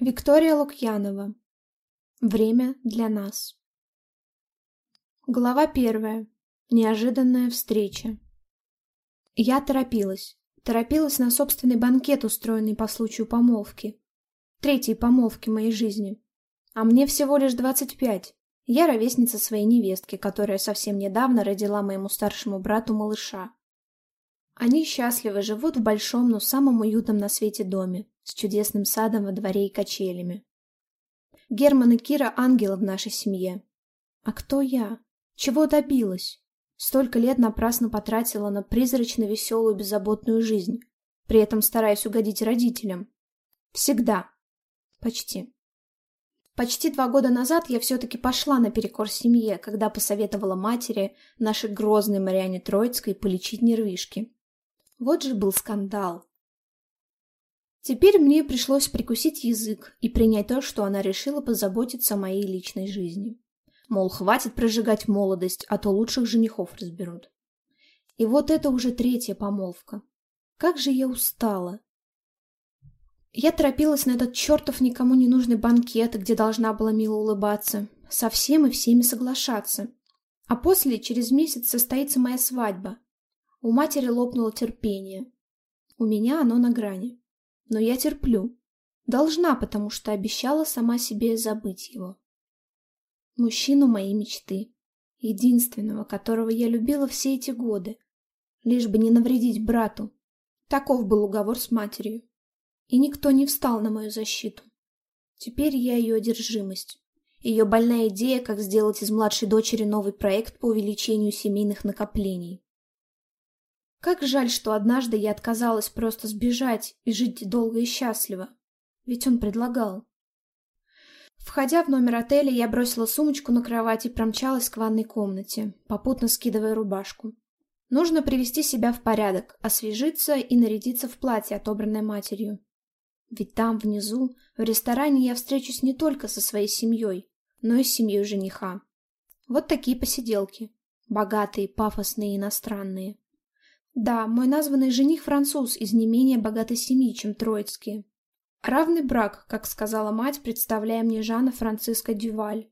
Виктория Лукьянова. Время для нас. Глава первая. Неожиданная встреча. Я торопилась. Торопилась на собственный банкет, устроенный по случаю помолвки. Третьей помолвки моей жизни. А мне всего лишь двадцать пять. Я ровесница своей невестки, которая совсем недавно родила моему старшему брату малыша. Они счастливо живут в большом, но самом уютном на свете доме, с чудесным садом во дворе и качелями. Герман и Кира — ангелы в нашей семье. А кто я? Чего добилась? Столько лет напрасно потратила на призрачно веселую беззаботную жизнь, при этом стараясь угодить родителям. Всегда. Почти. Почти два года назад я все-таки пошла наперекор семье, когда посоветовала матери, нашей грозной Мариане Троицкой, полечить нервишки. Вот же был скандал. Теперь мне пришлось прикусить язык и принять то, что она решила позаботиться о моей личной жизни. Мол, хватит прожигать молодость, а то лучших женихов разберут. И вот это уже третья помолвка. Как же я устала. Я торопилась на этот чертов никому не нужный банкет, где должна была мило улыбаться, со всем и всеми соглашаться. А после, через месяц, состоится моя свадьба. У матери лопнуло терпение. У меня оно на грани. Но я терплю. Должна, потому что обещала сама себе забыть его. Мужчину моей мечты. Единственного, которого я любила все эти годы. Лишь бы не навредить брату. Таков был уговор с матерью. И никто не встал на мою защиту. Теперь я ее одержимость. Ее больная идея, как сделать из младшей дочери новый проект по увеличению семейных накоплений. Как жаль, что однажды я отказалась просто сбежать и жить долго и счастливо. Ведь он предлагал. Входя в номер отеля, я бросила сумочку на кровать и промчалась к ванной комнате, попутно скидывая рубашку. Нужно привести себя в порядок, освежиться и нарядиться в платье, отобранное матерью. Ведь там, внизу, в ресторане я встречусь не только со своей семьей, но и с семьей жениха. Вот такие посиделки. Богатые, пафосные, иностранные. Да, мой названный жених француз из не менее богатой семьи, чем троицкие. Равный брак, как сказала мать, представляя мне Жана Франциско Дюваль.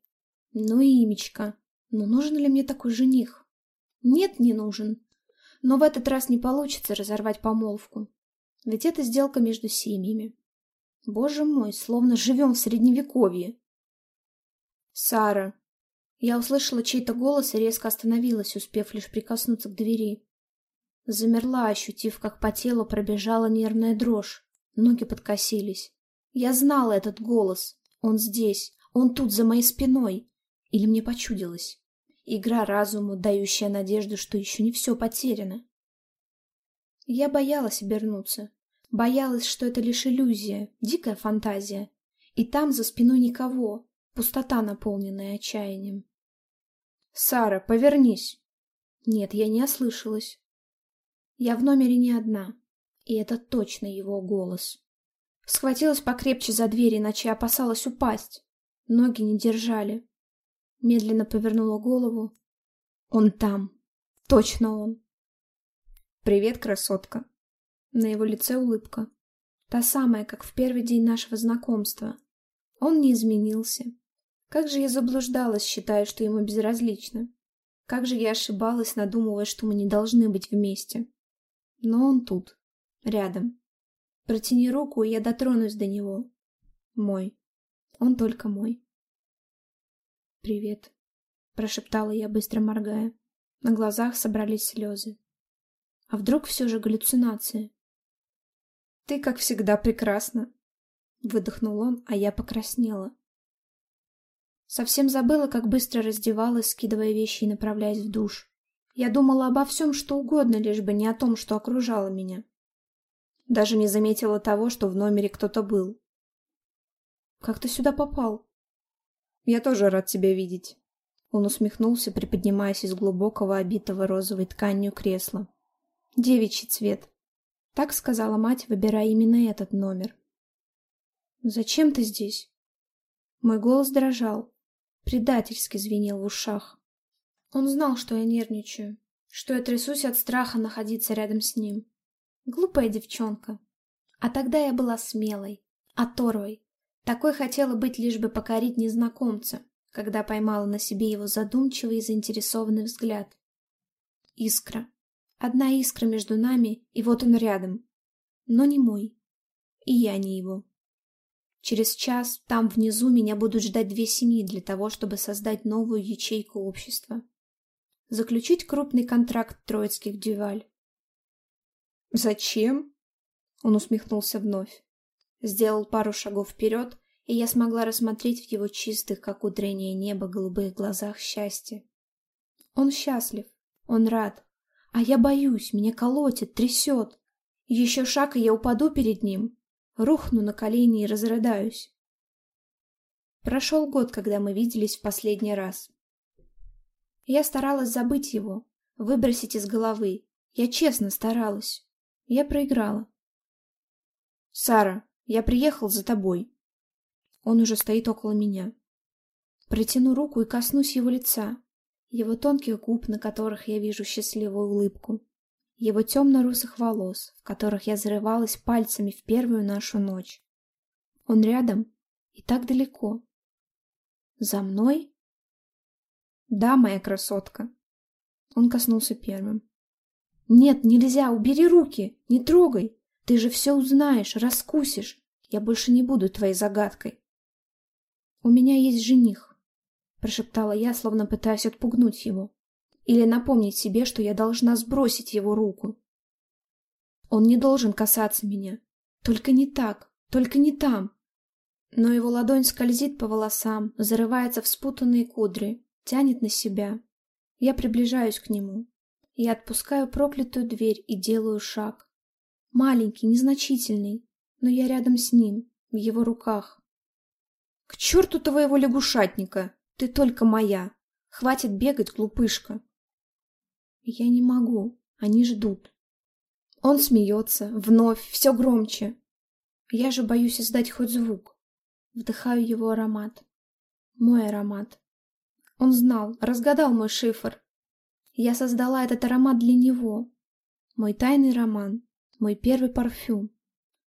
Ну и имечко. Но нужен ли мне такой жених? Нет, не нужен. Но в этот раз не получится разорвать помолвку. Ведь это сделка между семьями. Боже мой, словно живем в средневековье. Сара. Я услышала чей-то голос и резко остановилась, успев лишь прикоснуться к двери. Замерла, ощутив, как по телу пробежала нервная дрожь. Ноги подкосились. Я знала этот голос. Он здесь. Он тут, за моей спиной. Или мне почудилось? Игра разуму, дающая надежду, что еще не все потеряно. Я боялась обернуться. Боялась, что это лишь иллюзия, дикая фантазия. И там за спиной никого. Пустота, наполненная отчаянием. «Сара, повернись!» Нет, я не ослышалась. Я в номере не одна, и это точно его голос. Схватилась покрепче за дверь, иначе опасалась упасть. Ноги не держали. Медленно повернула голову. Он там. Точно он. «Привет, красотка!» На его лице улыбка. Та самая, как в первый день нашего знакомства. Он не изменился. Как же я заблуждалась, считая, что ему безразлично. Как же я ошибалась, надумывая, что мы не должны быть вместе. Но он тут, рядом. Протяни руку, и я дотронусь до него. Мой. Он только мой. «Привет», — прошептала я, быстро моргая. На глазах собрались слезы. А вдруг все же галлюцинация? «Ты, как всегда, прекрасна», — выдохнул он, а я покраснела. Совсем забыла, как быстро раздевалась, скидывая вещи и направляясь в душ. Я думала обо всем, что угодно, лишь бы не о том, что окружало меня. Даже не заметила того, что в номере кто-то был. «Как ты сюда попал?» «Я тоже рад тебя видеть». Он усмехнулся, приподнимаясь из глубокого, обитого розовой тканью кресла. «Девичий цвет». Так сказала мать, выбирая именно этот номер. «Зачем ты здесь?» Мой голос дрожал, предательски звенел в ушах. Он знал, что я нервничаю, что я трясусь от страха находиться рядом с ним. Глупая девчонка. А тогда я была смелой, оторвой. Такой хотела быть, лишь бы покорить незнакомца, когда поймала на себе его задумчивый и заинтересованный взгляд. Искра. Одна искра между нами, и вот он рядом. Но не мой. И я не его. Через час там внизу меня будут ждать две семьи для того, чтобы создать новую ячейку общества. Заключить крупный контракт троицких дюваль. «Зачем?» Он усмехнулся вновь. Сделал пару шагов вперед, и я смогла рассмотреть в его чистых, как утреннее небо, голубых глазах счастье. Он счастлив, он рад, а я боюсь, меня колотит, трясет. Еще шаг, и я упаду перед ним, рухну на колени и разрыдаюсь. Прошел год, когда мы виделись в последний раз. Я старалась забыть его, выбросить из головы. Я честно старалась. Я проиграла. «Сара, я приехал за тобой». Он уже стоит около меня. Протяну руку и коснусь его лица, его тонких губ, на которых я вижу счастливую улыбку, его темно-русых волос, в которых я зарывалась пальцами в первую нашу ночь. Он рядом и так далеко. За мной? Да, моя красотка. Он коснулся первым. Нет, нельзя, убери руки, не трогай. Ты же все узнаешь, раскусишь. Я больше не буду твоей загадкой. У меня есть жених, прошептала я, словно пытаясь отпугнуть его. Или напомнить себе, что я должна сбросить его руку. Он не должен касаться меня. Только не так, только не там. Но его ладонь скользит по волосам, зарывается в спутанные кудри, тянет на себя. Я приближаюсь к нему. Я отпускаю проклятую дверь и делаю шаг. Маленький, незначительный, но я рядом с ним, в его руках. К черту твоего лягушатника! Ты только моя! Хватит бегать, глупышка! Я не могу, они ждут. Он смеется, вновь, все громче. Я же боюсь издать хоть звук. Вдыхаю его аромат. Мой аромат. Он знал, разгадал мой шифр. Я создала этот аромат для него. Мой тайный роман, мой первый парфюм.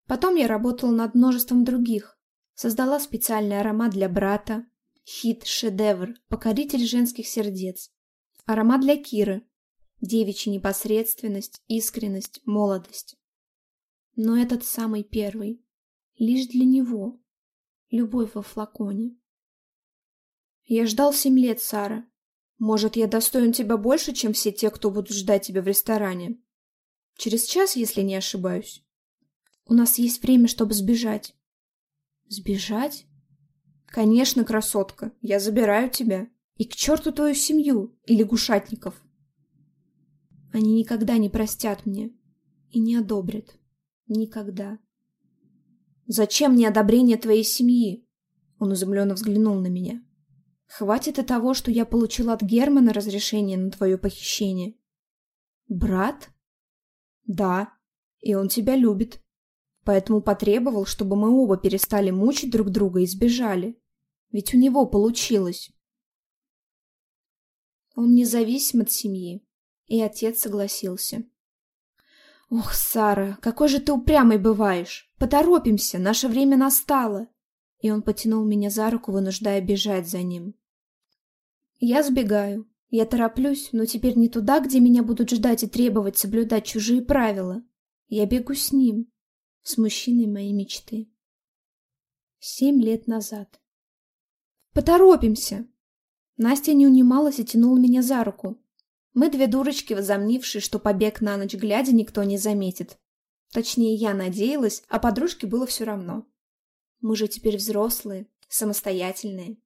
Потом я работала над множеством других. Создала специальный аромат для брата. Хит, шедевр, покоритель женских сердец. Аромат для Киры. Девичья непосредственность, искренность, молодость. Но этот самый первый. Лишь для него. Любовь во флаконе. Я ждал семь лет, Сара. Может, я достоин тебя больше, чем все те, кто будут ждать тебя в ресторане? Через час, если не ошибаюсь. У нас есть время, чтобы сбежать. Сбежать? Конечно, красотка. Я забираю тебя. И к черту твою семью и лягушатников. Они никогда не простят мне. И не одобрят. Никогда. Зачем мне одобрение твоей семьи? Он изумленно взглянул на меня. Хватит и того, что я получил от Германа разрешение на твое похищение. Брат? Да, и он тебя любит. Поэтому потребовал, чтобы мы оба перестали мучить друг друга и сбежали. Ведь у него получилось. Он независим от семьи, и отец согласился. «Ох, Сара, какой же ты упрямый бываешь! Поторопимся, наше время настало!» И он потянул меня за руку, вынуждая бежать за ним. Я сбегаю. Я тороплюсь, но теперь не туда, где меня будут ждать и требовать соблюдать чужие правила. Я бегу с ним, с мужчиной моей мечты. Семь лет назад. «Поторопимся!» Настя не унималась и тянула меня за руку. Мы две дурочки, возомнившие, что побег на ночь глядя никто не заметит. Точнее, я надеялась, а подружке было все равно. Мы же теперь взрослые, самостоятельные.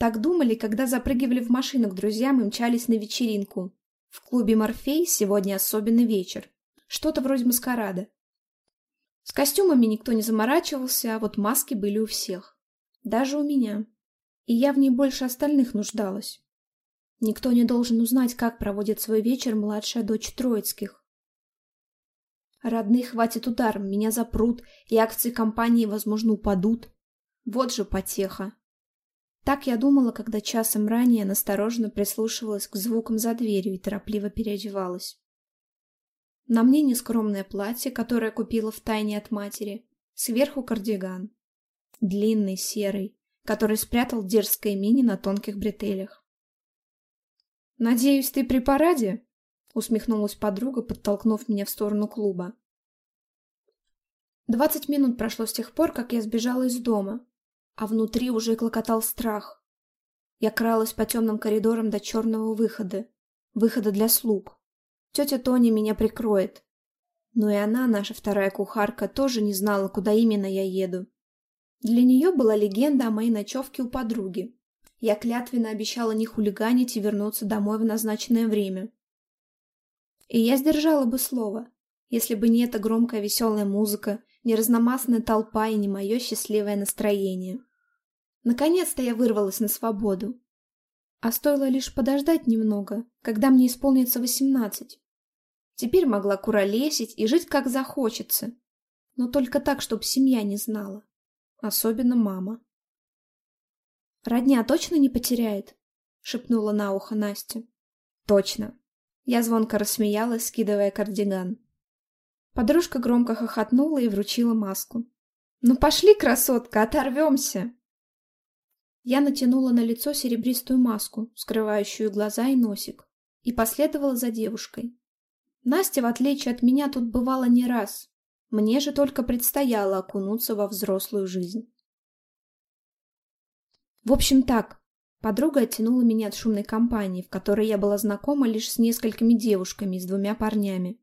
Так думали, когда запрыгивали в машину к друзьям и мчались на вечеринку. В клубе «Морфей» сегодня особенный вечер. Что-то вроде маскарада. С костюмами никто не заморачивался, а вот маски были у всех. Даже у меня. И я в ней больше остальных нуждалась. Никто не должен узнать, как проводит свой вечер младшая дочь Троицких. Родные хватит ударом, меня запрут, и акции компании, возможно, упадут. Вот же потеха. Так я думала, когда часом ранее настороженно прислушивалась к звукам за дверью и торопливо переодевалась. На мне нескромное платье, которое купила в тайне от матери, сверху кардиган. длинный, серый, который спрятал дерзкое мини на тонких бретелях. «Надеюсь, ты при параде?» — усмехнулась подруга, подтолкнув меня в сторону клуба. Двадцать минут прошло с тех пор, как я сбежала из дома, а внутри уже клокотал страх. Я кралась по темным коридорам до черного выхода, выхода для слуг. Тетя Тоня меня прикроет. Но и она, наша вторая кухарка, тоже не знала, куда именно я еду. Для нее была легенда о моей ночевке у подруги. Я клятвенно обещала не хулиганить и вернуться домой в назначенное время. И я сдержала бы слово, если бы не эта громкая веселая музыка, не разномастная толпа и не мое счастливое настроение. Наконец-то я вырвалась на свободу. А стоило лишь подождать немного, когда мне исполнится восемнадцать. Теперь могла куролесить и жить как захочется, но только так, чтобы семья не знала. Особенно мама. «Родня точно не потеряет?» — шепнула на ухо Настя. «Точно!» Я звонко рассмеялась, скидывая кардиган. Подружка громко хохотнула и вручила маску. «Ну пошли, красотка, оторвемся!» Я натянула на лицо серебристую маску, скрывающую глаза и носик, и последовала за девушкой. Настя, в отличие от меня, тут бывала не раз. Мне же только предстояло окунуться во взрослую жизнь. В общем так, подруга оттянула меня от шумной компании, в которой я была знакома лишь с несколькими девушками и с двумя парнями.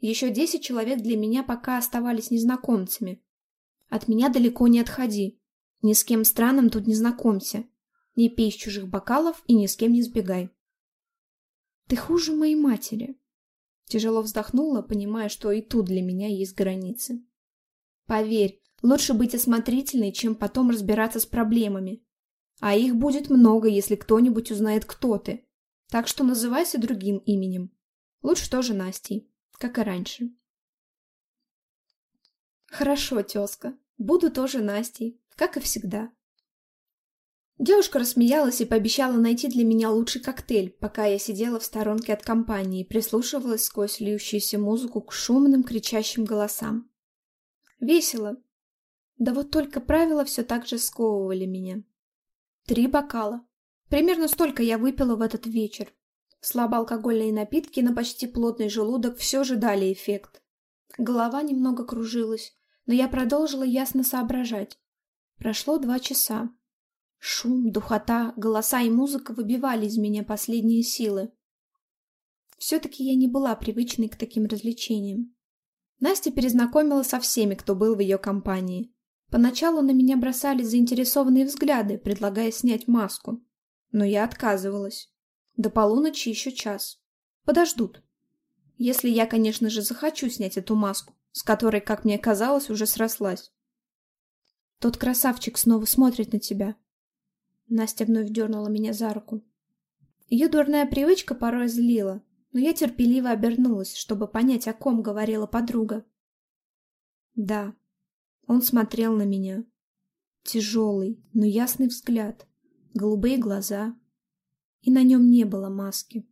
Еще десять человек для меня пока оставались незнакомцами. От меня далеко не отходи. Ни с кем странным тут не знакомься. Не пей из чужих бокалов и ни с кем не сбегай. Ты хуже моей матери. Тяжело вздохнула, понимая, что и тут для меня есть границы. Поверь, лучше быть осмотрительной, чем потом разбираться с проблемами. А их будет много, если кто-нибудь узнает, кто ты. Так что называйся другим именем. Лучше тоже Настей как и раньше. Хорошо, тезка, буду тоже Настей, как и всегда. Девушка рассмеялась и пообещала найти для меня лучший коктейль, пока я сидела в сторонке от компании и прислушивалась сквозь льющуюся музыку к шумным кричащим голосам. Весело. Да вот только правила все так же сковывали меня. Три бокала. Примерно столько я выпила в этот вечер. Слабоалкогольные напитки на почти плотный желудок все же дали эффект. Голова немного кружилась, но я продолжила ясно соображать. Прошло два часа. Шум, духота, голоса и музыка выбивали из меня последние силы. Все-таки я не была привычной к таким развлечениям. Настя перезнакомила со всеми, кто был в ее компании. Поначалу на меня бросали заинтересованные взгляды, предлагая снять маску. Но я отказывалась. До полуночи еще час. Подождут. Если я, конечно же, захочу снять эту маску, с которой, как мне казалось, уже срослась. Тот красавчик снова смотрит на тебя. Настя вновь дернула меня за руку. Ее дурная привычка порой злила, но я терпеливо обернулась, чтобы понять, о ком говорила подруга. Да, он смотрел на меня. Тяжелый, но ясный взгляд, голубые глаза, и на нем не было маски.